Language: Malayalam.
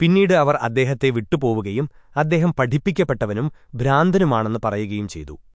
പിന്നീട് അവർ അദ്ദേഹത്തെ വിട്ടുപോവുകയും അദ്ദേഹം പഠിപ്പിക്കപ്പെട്ടവനും ഭ്രാന്തനുമാണെന്ന് പറയുകയും ചെയ്തു.